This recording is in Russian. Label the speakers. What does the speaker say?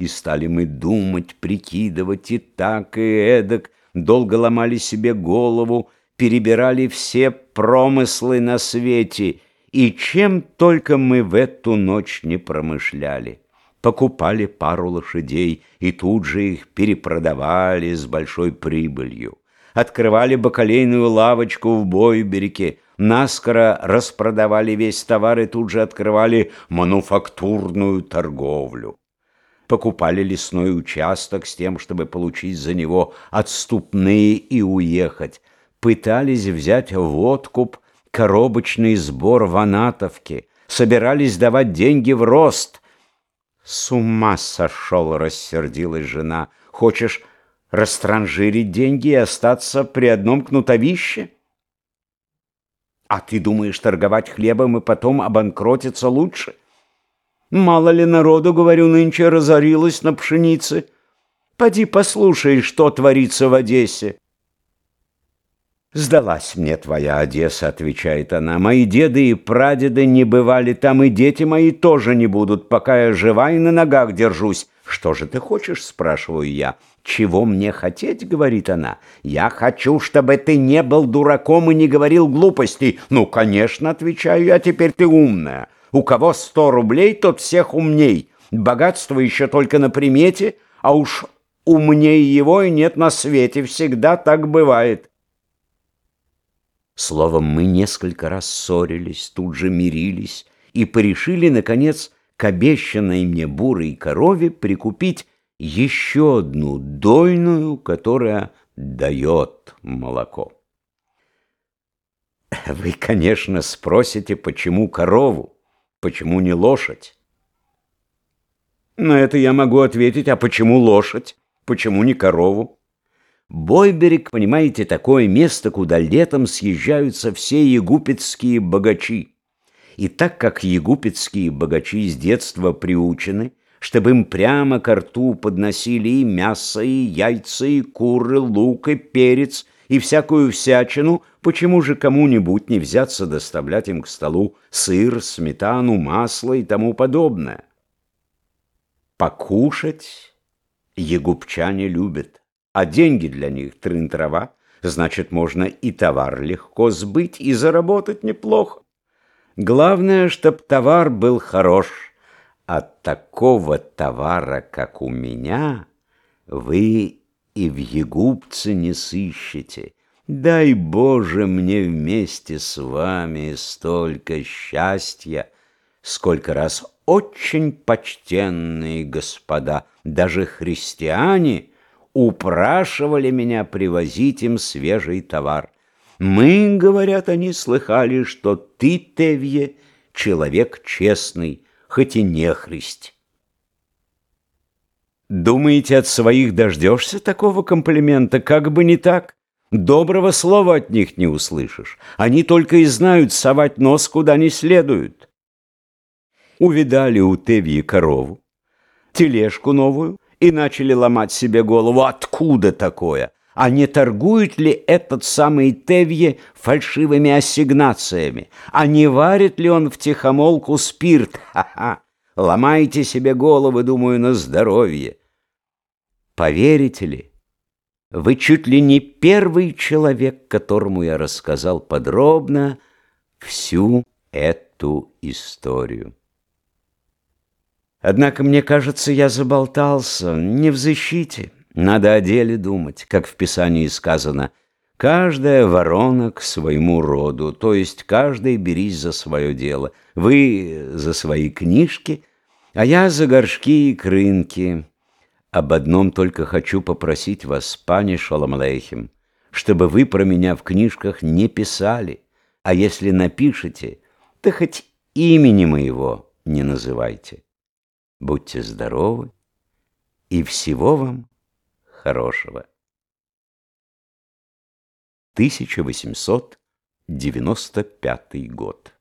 Speaker 1: И стали мы думать, прикидывать и так, и эдак, долго ломали себе голову, перебирали все промыслы на свете, и чем только мы в эту ночь не промышляли. Покупали пару лошадей и тут же их перепродавали с большой прибылью. Открывали бакалейную лавочку в Бойберике, наскоро распродавали весь товар и тут же открывали мануфактурную торговлю. Покупали лесной участок с тем, чтобы получить за него отступные и уехать. Пытались взять в откуп коробочный сбор в Анатовке, собирались давать деньги в рост. С ума сошел, рассердилась жена. Хочешь растранжирить деньги и остаться при одном кнутовище? А ты думаешь торговать хлебом и потом обанкротиться лучше? Мало ли народу, говорю, нынче разорилось на пшенице. Поди послушай, что творится в Одессе. «Сдалась мне твоя Одесса», — отвечает она. «Мои деды и прадеды не бывали там, и дети мои тоже не будут, пока я жива и на ногах держусь». «Что же ты хочешь?» — спрашиваю я. «Чего мне хотеть?» — говорит она. «Я хочу, чтобы ты не был дураком и не говорил глупостей». «Ну, конечно», — отвечаю я, — «теперь ты умная. У кого сто рублей, тот всех умней. Богатство еще только на примете, а уж умнее его и нет на свете. Всегда так бывает». Словом, мы несколько раз ссорились, тут же мирились и порешили, наконец, к обещанной мне бурой корове прикупить еще одну дойную, которая дает молоко. Вы, конечно, спросите, почему корову, почему не лошадь? На это я могу ответить, а почему лошадь, почему не корову? Бойберег, понимаете, такое место, куда летом съезжаются все егупетские богачи. И так как егупетские богачи с детства приучены, чтобы им прямо к рту подносили и мясо, и яйца, и куры, лук, и перец, и всякую всячину, почему же кому-нибудь не взяться доставлять им к столу сыр, сметану, масло и тому подобное? Покушать егупчане любят а деньги для них трын-трава, значит, можно и товар легко сбыть и заработать неплохо. Главное, чтоб товар был хорош. От такого товара, как у меня, вы и в Егупце не сыщете. Дай Боже мне вместе с вами столько счастья, сколько раз очень почтенные господа, даже христиане — упрашивали меня привозить им свежий товар. Мы, говорят они, слыхали, что ты, Тевье, человек честный, хоть и не христь. Думаете, от своих дождешься такого комплимента? Как бы не так. Доброго слова от них не услышишь. Они только и знают совать нос куда не следует. Увидали у Тевьи корову, тележку новую, и начали ломать себе голову, откуда такое? А не торгует ли этот самый Тевье фальшивыми ассигнациями? А не варит ли он в тихомолку спирт? Ха-ха! Ломайте себе головы, думаю, на здоровье. Поверите ли, вы чуть ли не первый человек, которому я рассказал подробно всю эту историю. Однако, мне кажется, я заболтался. Не в защите. Надо о деле думать, как в Писании сказано. Каждая ворона к своему роду, то есть каждый берись за свое дело. Вы за свои книжки, а я за горшки и крынки. Об одном только хочу попросить вас, пани Шаламлейхим, чтобы вы про меня в книжках не писали, а если напишете, то хоть имени моего не называйте. Будьте здоровы и всего вам хорошего. 1895 год